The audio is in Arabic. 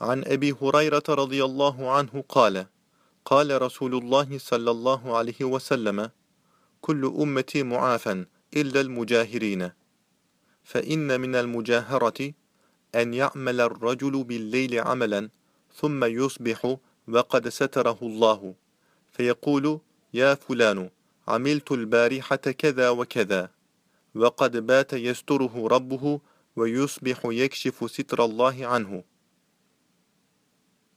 عن أبي هريرة رضي الله عنه قال قال رسول الله صلى الله عليه وسلم كل أمتي معافى إلا المجاهرين. فإن من المجاهرة أن يعمل الرجل بالليل عملا ثم يصبح وقد ستره الله. فيقول يا فلان عملت البارحة كذا وكذا. وقد بات يستره ربه ويصبح يكشف ستر الله عنه.